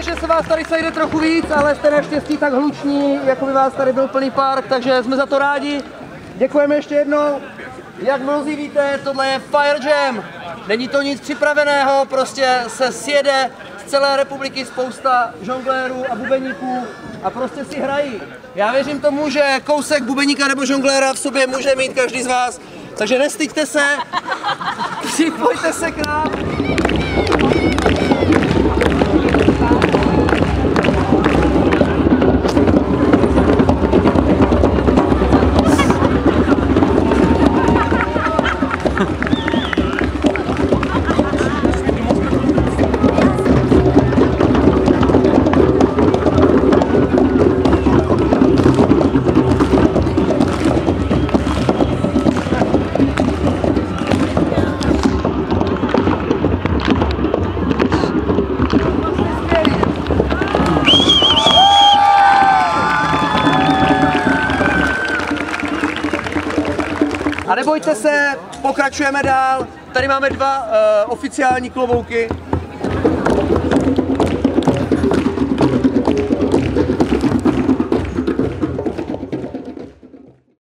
že se vás tady sejde trochu víc, ale jste naštěstí tak hluční, jako by vás tady byl plný park, takže jsme za to rádi. Děkujeme ještě jednou. Jak mnozí víte, tohle je Fire Jam. Není to nic připraveného, prostě se sjede z celé republiky spousta žonglérů a bubeníků a prostě si hrají. Já věřím tomu, že kousek bubeníka nebo žongléra v sobě může mít každý z vás. Takže nestyďte se, připojte se k nám. A nebojte se, pokračujeme dál. Tady máme dva uh, oficiální klobouky.